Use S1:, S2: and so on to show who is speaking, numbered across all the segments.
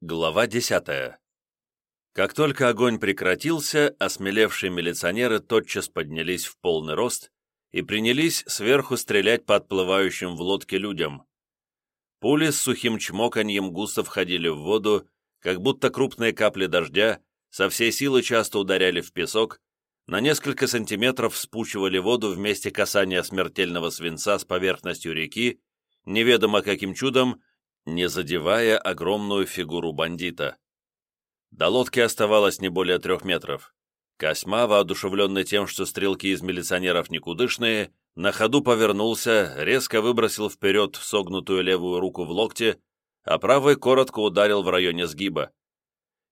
S1: Глава 10. Как только огонь прекратился, осмелевшие милиционеры тотчас поднялись в полный рост и принялись сверху стрелять по отплывающим в лодке людям. Пули с сухим чмоканьем густо входили в воду, как будто крупные капли дождя со всей силы часто ударяли в песок, на несколько сантиметров спучивали воду вместе месте касания смертельного свинца с поверхностью реки, неведомо каким чудом – не задевая огромную фигуру бандита. До лодки оставалось не более трех метров. Косьма, воодушевленный тем, что стрелки из милиционеров никудышные, на ходу повернулся, резко выбросил вперед согнутую левую руку в локте, а правой коротко ударил в районе сгиба.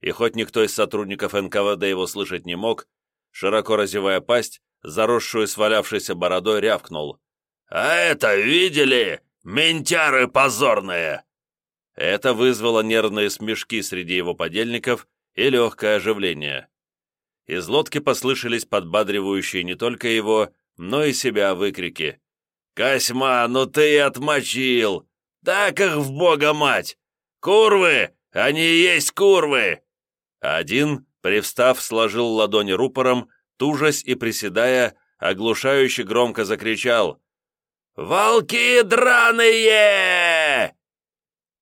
S1: И хоть никто из сотрудников НКВД его слышать не мог, широко разевая пасть, заросшую свалявшейся бородой рявкнул. «А это видели? Ментяры позорные!» Это вызвало нервные смешки среди его подельников и легкое оживление. Из лодки послышались подбадривающие не только его, но и себя выкрики. «Косьма, ну ты и отмочил! Так их в бога мать! Курвы! Они и есть курвы!» Один, привстав, сложил ладони рупором, тужась и приседая, оглушающе громко закричал «Волки драные!»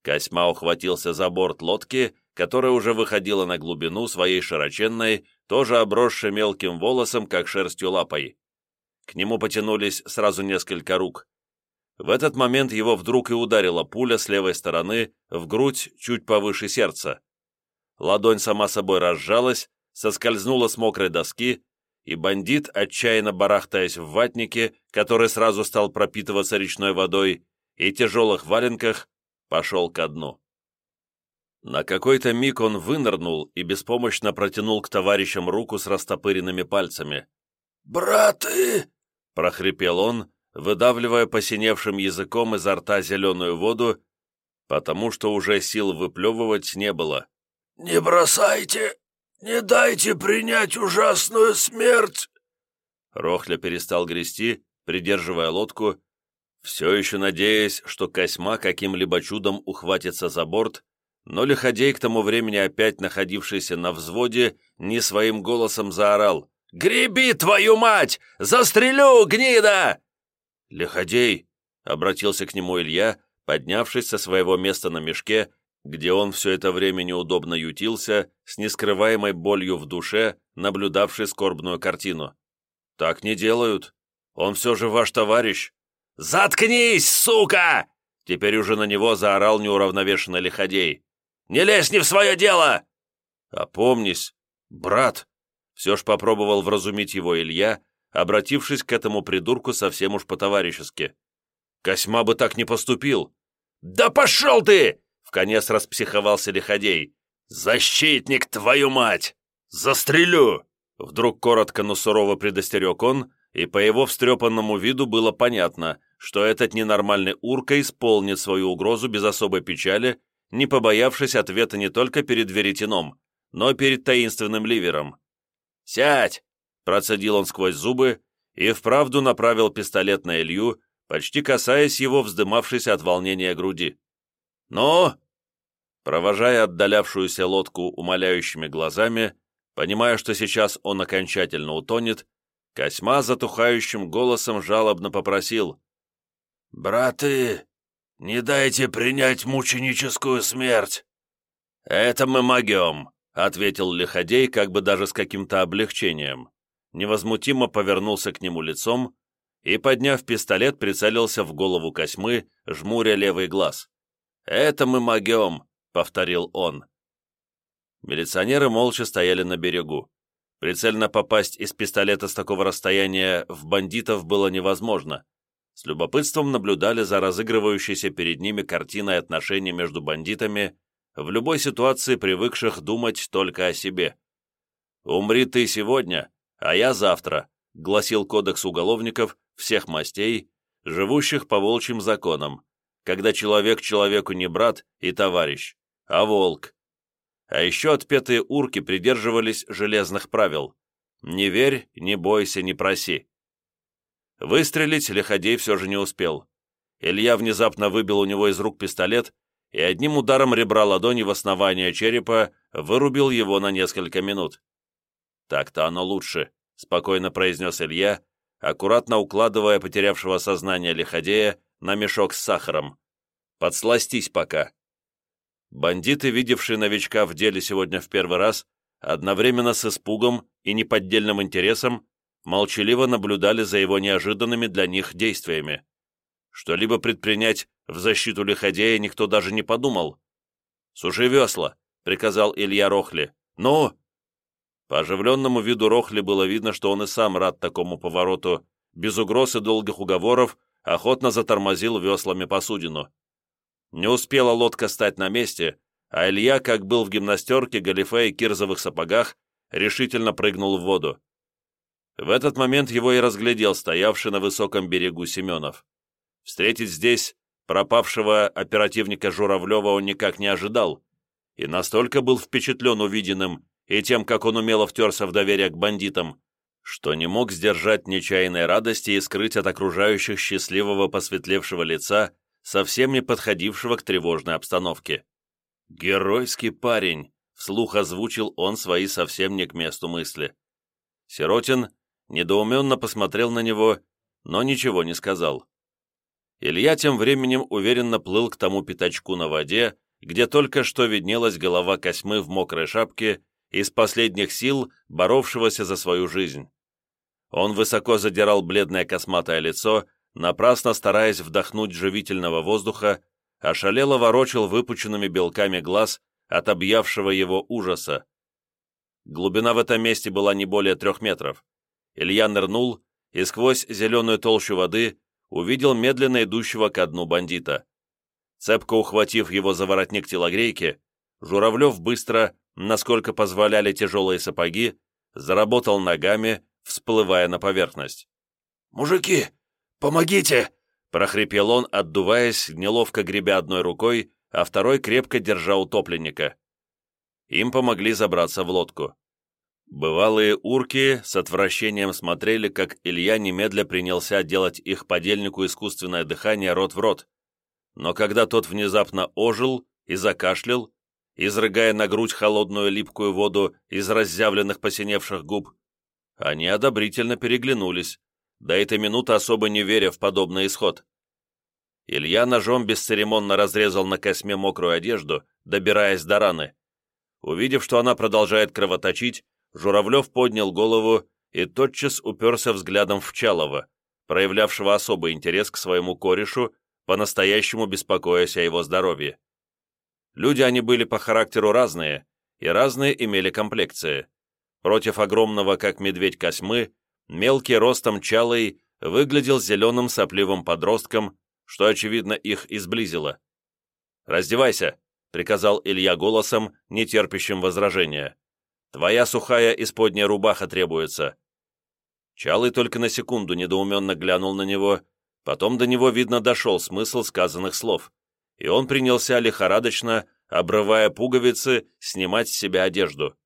S1: Косьма ухватился за борт лодки, которая уже выходила на глубину своей широченной, тоже обросшей мелким волосом, как шерстью лапой. К нему потянулись сразу несколько рук. В этот момент его вдруг и ударила пуля с левой стороны в грудь чуть повыше сердца. Ладонь сама собой разжалась, соскользнула с мокрой доски, и бандит, отчаянно барахтаясь в ватнике, который сразу стал пропитываться речной водой, и тяжелых валенках, пошел ко дну. На какой-то миг он вынырнул и беспомощно протянул к товарищам руку с растопыренными пальцами.
S2: «Браты!»
S1: — прохрипел он, выдавливая посиневшим языком изо рта зеленую воду, потому что уже сил выплевывать не было.
S2: «Не бросайте! Не дайте принять ужасную смерть!»
S1: Рохля перестал грести, придерживая лодку, все еще надеясь, что Косьма каким-либо чудом ухватится за борт, но Лиходей, к тому времени опять находившийся на взводе, не своим голосом заорал «Греби, твою мать! Застрелю, гнида!» «Лиходей!» — обратился к нему Илья, поднявшись со своего места на мешке, где он все это время неудобно ютился, с нескрываемой болью в душе, наблюдавший скорбную картину. «Так не делают. Он все же ваш товарищ. «Заткнись, сука!» Теперь уже на него заорал неуравновешенный лиходей. «Не лезь не в свое дело!» «Опомнись, брат!» Все ж попробовал вразумить его Илья, обратившись к этому придурку совсем уж по-товарищески. «Косьма бы так не поступил!» «Да пошел ты!» — вконец распсиховался Лиходей. «Защитник, твою мать! Застрелю!» Вдруг коротко, но сурово предостерег он, и по его встрепанному виду было понятно, что этот ненормальный урка исполнит свою угрозу без особой печали, не побоявшись ответа не только перед веретеном, но перед таинственным ливером. «Сядь!» – процедил он сквозь зубы и вправду направил пистолет на Илью, почти касаясь его вздымавшейся от волнения груди. «Ну?» Провожая отдалявшуюся лодку умоляющими глазами, понимая, что сейчас он окончательно утонет, Косьма затухающим голосом жалобно попросил
S2: «Браты, не дайте принять мученическую смерть!»
S1: «Это мы могем», — ответил Лиходей, как бы даже с каким-то облегчением. Невозмутимо повернулся к нему лицом и, подняв пистолет, прицелился в голову Косьмы, жмуря левый глаз. «Это мы могем», — повторил он. Милиционеры молча стояли на берегу. Прицельно попасть из пистолета с такого расстояния в бандитов было невозможно, с любопытством наблюдали за разыгрывающейся перед ними картиной отношений между бандитами, в любой ситуации привыкших думать только о себе. «Умри ты сегодня, а я завтра», — гласил Кодекс уголовников всех мастей, живущих по волчьим законам, когда человек человеку не брат и товарищ, а волк. А еще отпетые урки придерживались железных правил «Не верь, не бойся, не проси». Выстрелить Лиходей все же не успел. Илья внезапно выбил у него из рук пистолет и одним ударом ребра ладони в основание черепа вырубил его на несколько минут. «Так-то оно лучше», — спокойно произнес Илья, аккуратно укладывая потерявшего сознание Лиходея на мешок с сахаром. «Подсластись пока». Бандиты, видевшие новичка в деле сегодня в первый раз, одновременно с испугом и неподдельным интересом молчаливо наблюдали за его неожиданными для них действиями. Что-либо предпринять в защиту лиходея никто даже не подумал. «Суши весла!» — приказал Илья Рохли. «Ну?» По оживленному виду Рохли было видно, что он и сам рад такому повороту. Без угроз и долгих уговоров охотно затормозил веслами посудину. Не успела лодка стать на месте, а Илья, как был в гимнастерке, галифе и кирзовых сапогах, решительно прыгнул в воду. В этот момент его и разглядел стоявший на высоком берегу Семенов. Встретить здесь пропавшего оперативника Журавлева он никак не ожидал и настолько был впечатлен увиденным и тем, как он умело втерся в доверие к бандитам, что не мог сдержать нечаянной радости и скрыть от окружающих счастливого посветлевшего лица, совсем не подходившего к тревожной обстановке. «Геройский парень!» — вслух озвучил он свои совсем не к месту мысли. Сиротин недоуменно посмотрел на него, но ничего не сказал. Илья тем временем уверенно плыл к тому пятачку на воде, где только что виднелась голова Косьмы в мокрой шапке из последних сил, боровшегося за свою жизнь. Он высоко задирал бледное косматое лицо, напрасно стараясь вдохнуть живительного воздуха, ошалело ворочил выпученными белками глаз от объявшего его ужаса. Глубина в этом месте была не более трех метров. Илья нырнул и сквозь зеленую толщу воды увидел медленно идущего ко дну бандита. Цепко ухватив его за воротник телогрейки, Журавлев быстро, насколько позволяли тяжелые сапоги, заработал ногами, всплывая на поверхность.
S2: «Мужики, помогите!»
S1: – прохрипел он, отдуваясь, неловко гребя одной рукой, а второй крепко держа утопленника. Им помогли забраться в лодку. Бывалые урки с отвращением смотрели, как Илья немедля принялся делать их подельнику искусственное дыхание рот в рот. Но когда тот внезапно ожил и закашлял, изрыгая на грудь холодную липкую воду из разъявленных посиневших губ, они одобрительно переглянулись, до этой минуты особо не веря в подобный исход. Илья ножом бесцеремонно разрезал на косме мокрую одежду, добираясь до раны. Увидев, что она продолжает кровоточить, Журавлев поднял голову и тотчас уперся взглядом в Чалова, проявлявшего особый интерес к своему корешу, по-настоящему беспокоясь о его здоровье. Люди они были по характеру разные, и разные имели комплекции. Против огромного, как медведь Косьмы, мелкий ростом Чалый выглядел зеленым сопливым подростком, что, очевидно, их изблизило. «Раздевайся!» — приказал Илья голосом, не терпящим возражения. Твоя сухая исподняя рубаха требуется». Чалый только на секунду недоуменно глянул на него, потом до него, видно, дошел смысл сказанных слов, и он принялся лихорадочно, обрывая пуговицы, снимать с себя одежду.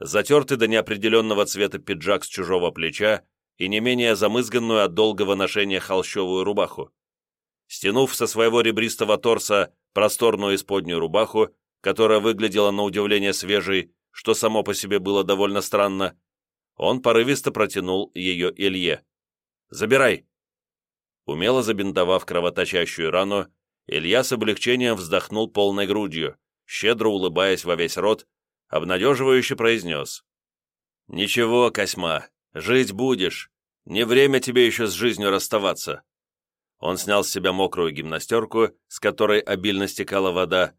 S1: Затертый до неопределенного цвета пиджак с чужого плеча и не менее замызганную от долгого ношения холщовую рубаху. Стянув со своего ребристого торса просторную исподнюю рубаху, которая выглядела на удивление свежей, что само по себе было довольно странно, он порывисто протянул ее Илье. «Забирай!» Умело забинтовав кровоточащую рану, Илья с облегчением вздохнул полной грудью, щедро улыбаясь во весь рот, обнадеживающе произнес. «Ничего, Косьма, жить будешь. Не время тебе еще с жизнью расставаться». Он снял с себя мокрую гимнастерку, с которой обильно стекала вода,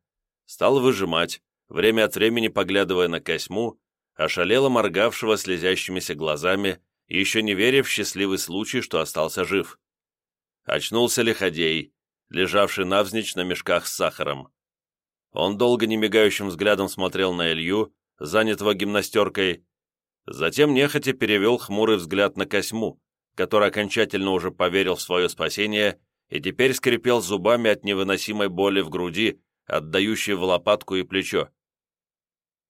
S1: стал выжимать, время от времени поглядывая на Косьму, ошалело моргавшего слезящимися глазами, еще не веря в счастливый случай, что остался жив. Очнулся Лиходей, лежавший навзничь на мешках с сахаром. Он долго немигающим взглядом смотрел на Илью, занятого гимнастеркой, затем нехотя перевел хмурый взгляд на Косьму, который окончательно уже поверил в свое спасение и теперь скрипел зубами от невыносимой боли в груди, отдающей в лопатку и плечо.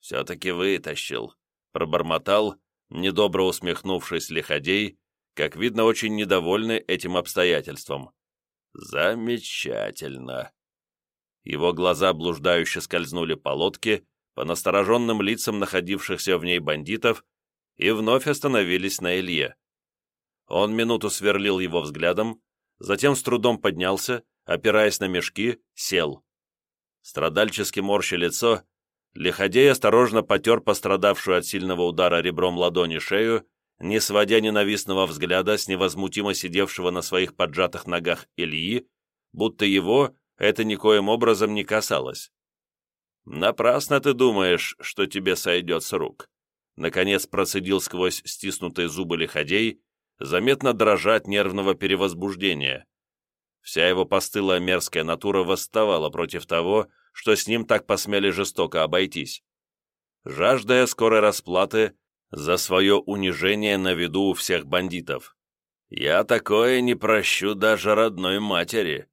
S1: «Все-таки вытащил», — пробормотал, недобро усмехнувшись лиходей, как видно, очень недовольный этим обстоятельством. «Замечательно». Его глаза блуждающе скользнули по лодке, по настороженным лицам находившихся в ней бандитов, и вновь остановились на Илье. Он минуту сверлил его взглядом, затем с трудом поднялся, опираясь на мешки, сел. Страдальчески морщи лицо, Лиходей осторожно потер пострадавшую от сильного удара ребром ладони шею, не сводя ненавистного взгляда с невозмутимо сидевшего на своих поджатых ногах Ильи, будто его это никоим образом не касалось. «Напрасно ты думаешь, что тебе сойдет с рук», наконец процедил сквозь стиснутые зубы лиходей, заметно дрожать нервного перевозбуждения. Вся его постылая мерзкая натура восставала против того, что с ним так посмели жестоко обойтись. Жаждая скорой расплаты за свое унижение на виду у всех бандитов. Я такое не прощу даже родной матери.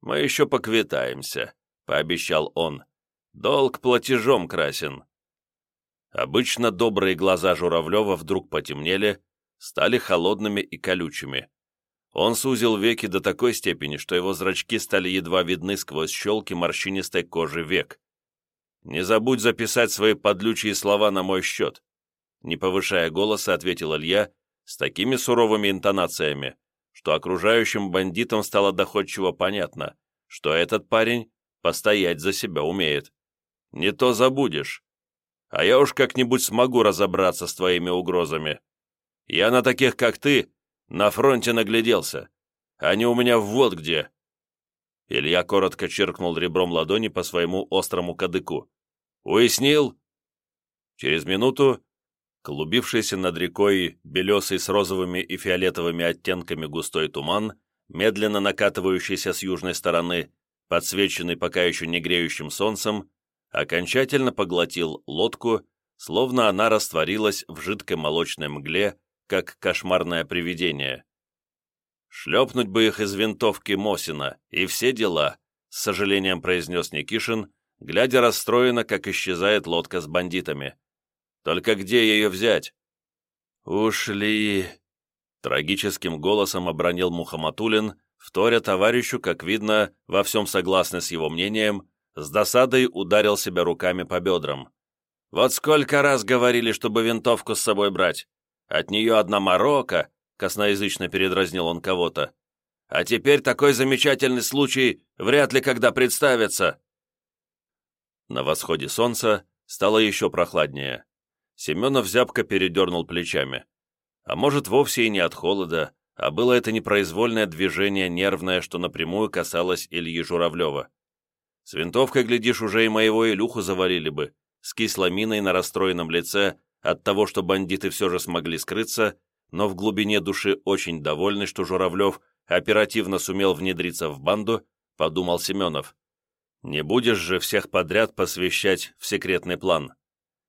S1: Мы еще поквитаемся, пообещал он. Долг платежом красен. Обычно добрые глаза Журавлева вдруг потемнели, стали холодными и колючими. Он сузил веки до такой степени, что его зрачки стали едва видны сквозь щелки морщинистой кожи век. «Не забудь записать свои подлючие слова на мой счет», не повышая голоса, ответил Илья с такими суровыми интонациями, что окружающим бандитам стало доходчиво понятно, что этот парень постоять за себя умеет. «Не то забудешь. А я уж как-нибудь смогу разобраться с твоими угрозами. Я на таких, как ты, на фронте нагляделся. Они у меня вот где!» Илья коротко чиркнул ребром ладони по своему острому кадыку. «Уяснил?» Через минуту клубившийся над рекой белесый с розовыми и фиолетовыми оттенками густой туман, медленно накатывающийся с южной стороны, подсвеченный пока еще не греющим солнцем, окончательно поглотил лодку, словно она растворилась в жидкой молочной мгле, как кошмарное привидение. «Шлепнуть бы их из винтовки Мосина, и все дела», с сожалением произнес Никишин, глядя расстроенно, как исчезает лодка с бандитами. «Только где ее взять?» «Ушли!» Трагическим голосом обронил Мухаматулин, вторя товарищу, как видно, во всем согласны с его мнением, с досадой ударил себя руками по бедрам. «Вот сколько раз говорили, чтобы винтовку с собой брать! От нее одна морока, косноязычно передразнил он кого-то. А теперь такой замечательный случай вряд ли когда представится. На восходе солнца стало еще прохладнее. Семенов зябко передернул плечами. А может, вовсе и не от холода, а было это непроизвольное движение нервное, что напрямую касалось Ильи Журавлева. С винтовкой, глядишь, уже и моего Илюху завалили бы, с кисломиной на расстроенном лице, от того, что бандиты все же смогли скрыться, но в глубине души очень довольны, что Журавлев оперативно сумел внедриться в банду, подумал Семенов. Не будешь же всех подряд посвящать в секретный план.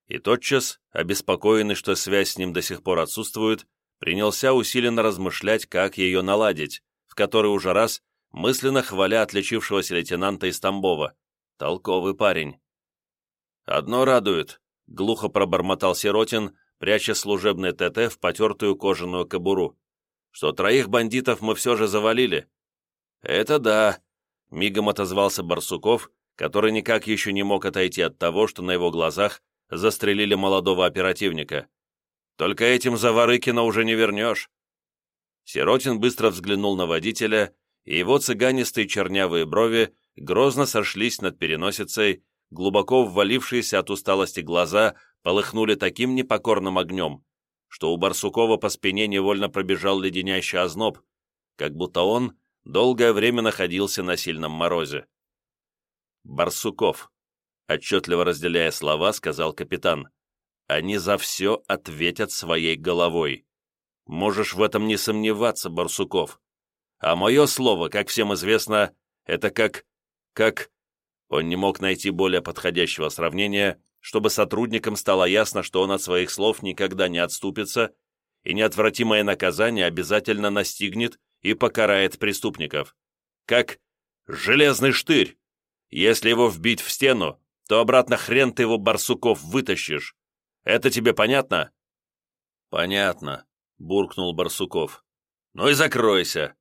S1: И тотчас, обеспокоенный, что связь с ним до сих пор отсутствует, принялся усиленно размышлять, как ее наладить, в который уже раз мысленно хваля отличившегося лейтенанта из Тамбова. Толковый парень. Одно радует, глухо пробормотал Сиротин, пряча служебный ТТ в потертую кожаную кобуру, что троих бандитов мы все же завалили. «Это да», — мигом отозвался Барсуков, который никак еще не мог отойти от того, что на его глазах застрелили молодого оперативника. «Только этим Заварыкина уже не вернешь». Сиротин быстро взглянул на водителя, и его цыганистые чернявые брови грозно сошлись над переносицей, глубоко ввалившиеся от усталости глаза полыхнули таким непокорным огнем, что у Барсукова по спине невольно пробежал леденящий озноб, как будто он долгое время находился на сильном морозе. «Барсуков», — отчетливо разделяя слова, сказал капитан, «они за все ответят своей головой. Можешь в этом не сомневаться, Барсуков. А мое слово, как всем известно, это как... как...» Он не мог найти более подходящего сравнения, чтобы сотрудникам стало ясно, что он от своих слов никогда не отступится, и неотвратимое наказание обязательно настигнет и покарает преступников. Как «железный штырь». Если его вбить в стену, то обратно хрен ты его, барсуков, вытащишь. Это тебе понятно?» «Понятно», — буркнул Барсуков. «Ну и закройся.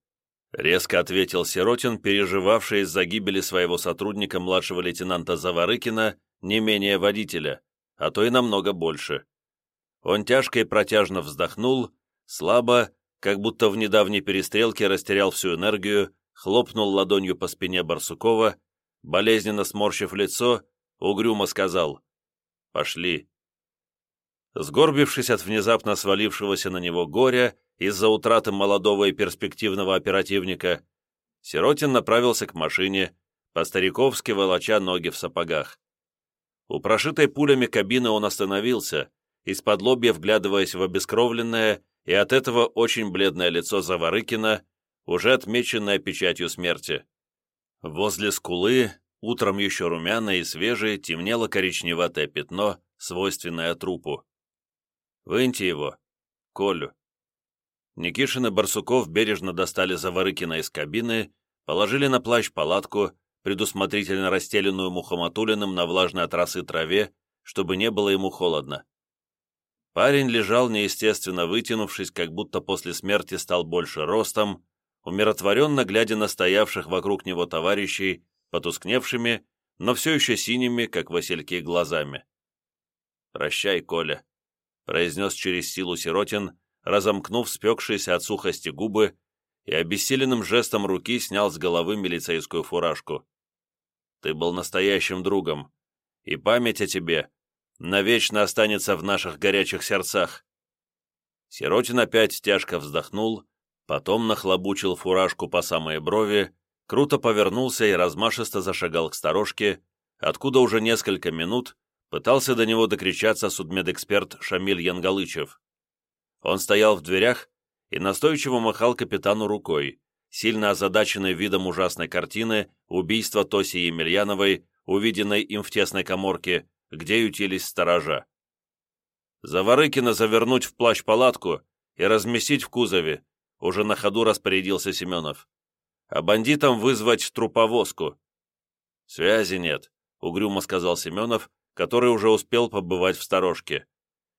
S1: Резко ответил Сиротин, переживавший из-за гибели своего сотрудника младшего лейтенанта Заварыкина не менее водителя, а то и намного больше. Он тяжко и протяжно вздохнул, слабо, как будто в недавней перестрелке растерял всю энергию, хлопнул ладонью по спине Барсукова, болезненно сморщив лицо, угрюмо сказал «Пошли». Сгорбившись от внезапно свалившегося на него горя из-за утраты молодого и перспективного оперативника, Сиротин направился к машине, по-стариковски волоча ноги в сапогах. У прошитой пулями кабины он остановился, из-под лобья вглядываясь в обескровленное и от этого очень бледное лицо Заварыкина, уже отмеченное печатью смерти. Возле скулы, утром еще румяное и свежее, темнело коричневатое пятно, свойственное трупу. «Выньте его, Колю», Никишин и Барсуков бережно достали Заварыкина из кабины, положили на плащ палатку, предусмотрительно расстеленную Мухаматулиным на влажной от траве, чтобы не было ему холодно. Парень лежал неестественно вытянувшись, как будто после смерти стал больше ростом, умиротворенно глядя на стоявших вокруг него товарищей, потускневшими, но все еще синими, как васильки, глазами. «Прощай, Коля», — произнес через силу Сиротин, разомкнув спекшиеся от сухости губы, и обессиленным жестом руки снял с головы милицейскую фуражку. «Ты был настоящим другом, и память о тебе навечно останется в наших горячих сердцах». Сиротин опять тяжко вздохнул, потом нахлобучил фуражку по самые брови, круто повернулся и размашисто зашагал к сторожке, откуда уже несколько минут пытался до него докричаться судмедэксперт Шамиль Янгалычев. Он стоял в дверях и настойчиво махал капитану рукой, сильно озадаченный видом ужасной картины убийства Тоси Емельяновой, увиденной им в тесной коморке, где ютились сторожа. «Заварыкина завернуть в плащ-палатку и разместить в кузове», уже на ходу распорядился Семенов. «А бандитам вызвать труповозку». «Связи нет», — угрюмо сказал Семенов, который уже успел побывать в сторожке.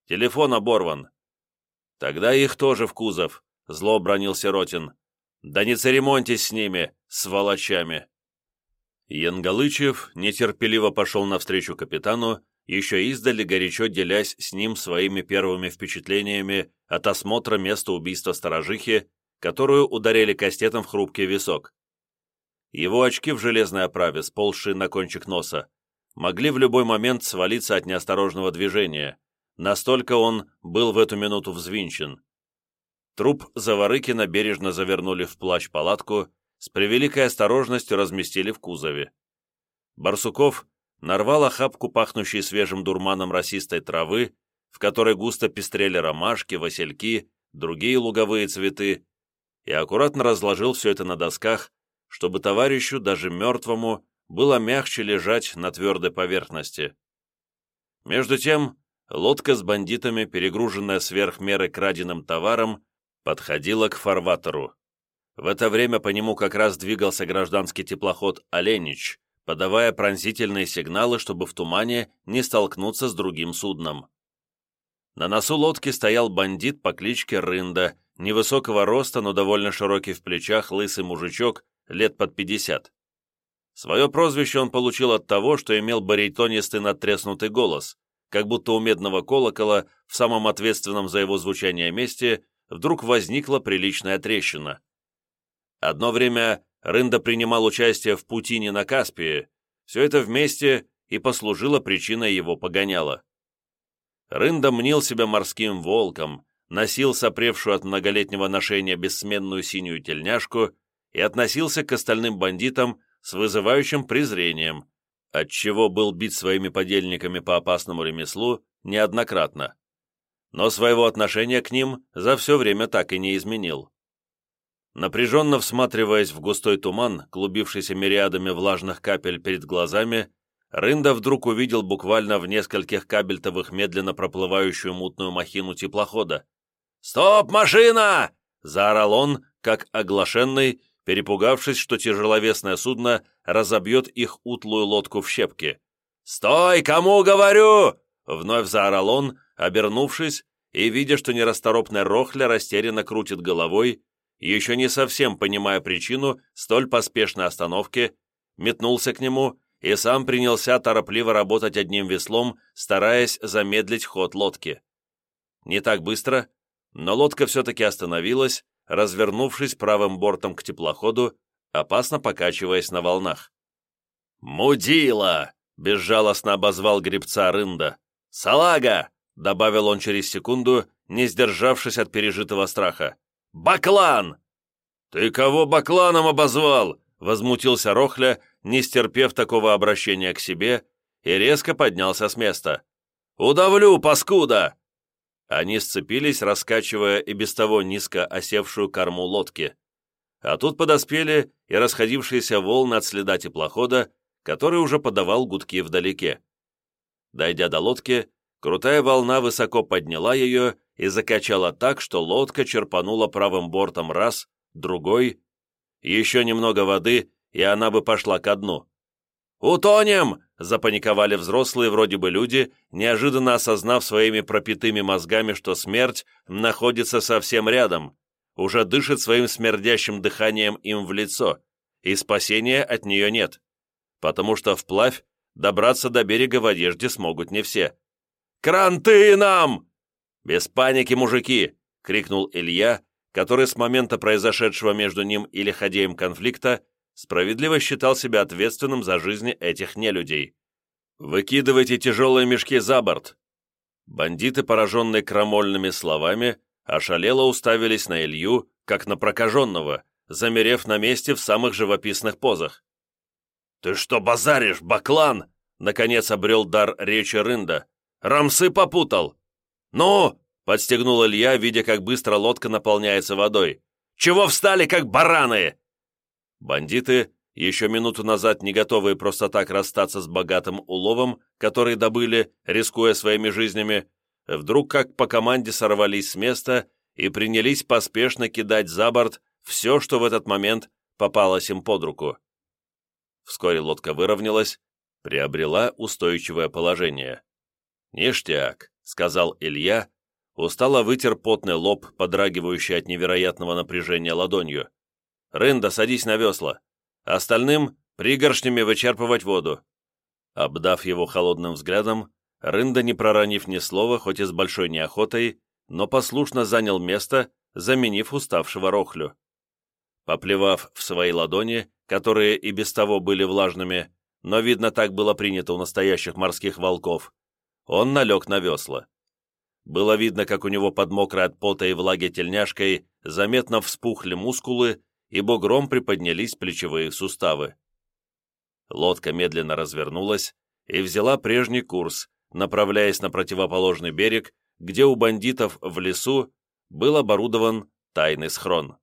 S1: «Телефон оборван. «Тогда их тоже в кузов», — зло бронил Сиротин. «Да не церемоньтесь с ними, сволочами!» Янгалычев нетерпеливо пошел навстречу капитану, еще издали горячо делясь с ним своими первыми впечатлениями от осмотра места убийства сторожихи, которую ударили кастетом в хрупкий висок. Его очки в железной оправе, сползшие на кончик носа, могли в любой момент свалиться от неосторожного движения, Настолько он был в эту минуту взвинчен. Труп Заварыкина бережно завернули в плащ-палатку, с превеликой осторожностью разместили в кузове. Барсуков нарвал охапку пахнущей свежим дурманом росистой травы, в которой густо пестрели ромашки, васильки, другие луговые цветы, и аккуратно разложил все это на досках, чтобы товарищу, даже мертвому, было мягче лежать на твердой поверхности. Между тем, лодка с бандитами, перегруженная сверх меры краденным товаром, подходила к фарватеру. В это время по нему как раз двигался гражданский теплоход «Оленич», подавая пронзительные сигналы, чтобы в тумане не столкнуться с другим судном. На носу лодки стоял бандит по кличке Рында, невысокого роста, но довольно широкий в плечах, лысый мужичок, лет под пятьдесят. Свое прозвище он получил от того, что имел баритонистый надтреснутый голос, как будто у медного колокола в самом ответственном за его звучание месте вдруг возникла приличная трещина. Одно время Рында принимал участие в путине на Каспии, все это вместе и послужило причиной его погоняла. Рында мнил себя морским волком, носил сопревшую от многолетнего ношения бессменную синюю тельняшку и относился к остальным бандитам с вызывающим презрением, отчего был бит своими подельниками по опасному ремеслу неоднократно. Но своего отношения к ним за все время так и не изменил. Напряженно всматриваясь в густой туман, клубившийся мириадами влажных капель перед глазами, Рында вдруг увидел буквально в нескольких кабельтовых медленно проплывающую мутную махину теплохода. «Стоп, машина!» — заорал он, как оглашенный, перепугавшись, что тяжеловесное судно разобьет их утлую лодку в щепки. «Стой, кому говорю!» — вновь заорал он, обернувшись и, видя, что нерасторопная Рохля растерянно крутит головой, еще не совсем понимая причину столь поспешной остановки, метнулся к нему и сам принялся торопливо работать одним веслом, стараясь замедлить ход лодки. Не так быстро, но лодка все-таки остановилась, развернувшись правым бортом к теплоходу, опасно покачиваясь на волнах. «Мудила!» — безжалостно обозвал гребца Рында. «Салага!» — добавил он через секунду, не сдержавшись от пережитого страха. «Баклан!» «Ты кого бакланом обозвал?» — возмутился Рохля, не стерпев такого обращения к себе, и резко поднялся с места. «Удавлю, паскуда!» Они сцепились, раскачивая и без того низко осевшую корму лодки. А тут подоспели и расходившиеся волны от следа теплохода, который уже подавал гудки вдалеке. Дойдя до лодки, крутая волна высоко подняла ее и закачала так, что лодка черпанула правым бортом раз, другой. Еще немного воды, и она бы пошла ко дну. «Утонем!» — запаниковали взрослые вроде бы люди, неожиданно осознав своими пропитыми мозгами, что смерть находится совсем рядом уже дышит своим смердящим дыханием им в лицо, и спасения от нее нет, потому что вплавь добраться до берега в одежде смогут не все. «Кранты нам!» «Без паники, мужики!» — крикнул Илья, который с момента произошедшего между ним и лиходеем конфликта справедливо считал себя ответственным за жизни этих нелюдей. «Выкидывайте тяжелые мешки за борт!» Бандиты, пораженные крамольными словами, ошалело уставились на Илью, как на прокаженного, замерев на месте в самых живописных позах. «Ты что базаришь, баклан?» — наконец обрел дар речи Рында. «Рамсы попутал!» «Ну!» — подстегнул Илья, видя, как быстро лодка наполняется водой. «Чего встали, как бараны?» Бандиты, еще минуту назад не готовые просто так расстаться с богатым уловом, который добыли, рискуя своими жизнями, вдруг как по команде сорвались с места и принялись поспешно кидать за борт все, что в этот момент попалось им под руку. Вскоре лодка выровнялась, приобрела устойчивое положение. «Ништяк», — сказал Илья, устало вытер потный лоб, подрагивающий от невероятного напряжения ладонью. «Рында, садись на весла. Остальным пригоршнями вычерпывать воду». Обдав его холодным взглядом, Рында, не проранив ни слова, хоть и с большой неохотой, но послушно занял место, заменив уставшего Рохлю. Поплевав в свои ладони, которые и без того были влажными, но, видно, так было принято у настоящих морских волков, он налег на весла. Было видно, как у него под мокрой от пота и влаги тельняшкой заметно вспухли мускулы и бугром приподнялись плечевые суставы. Лодка медленно развернулась и взяла прежний курс, направляясь на противоположный берег, где у бандитов в лесу был оборудован тайный схрон.